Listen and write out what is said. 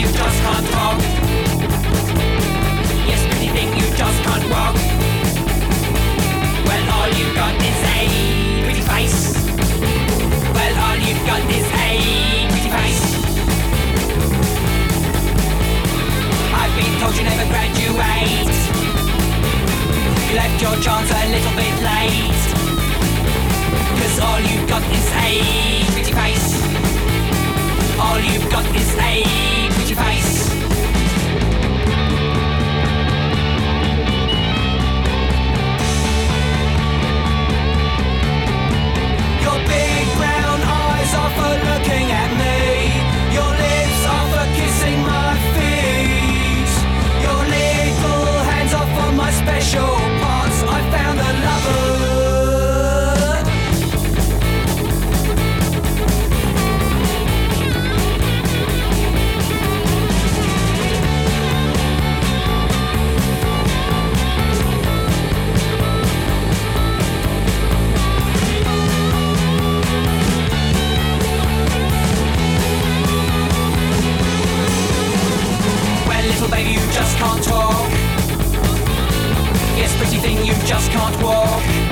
you just can't thing you just can't walk. Well, all you've got is a pretty face. Well, all you've got is a pretty face. I've been told you never graduate. You left your chance a little bit late. little baby you just can't talk. Yes, pretty thing you just can't walk.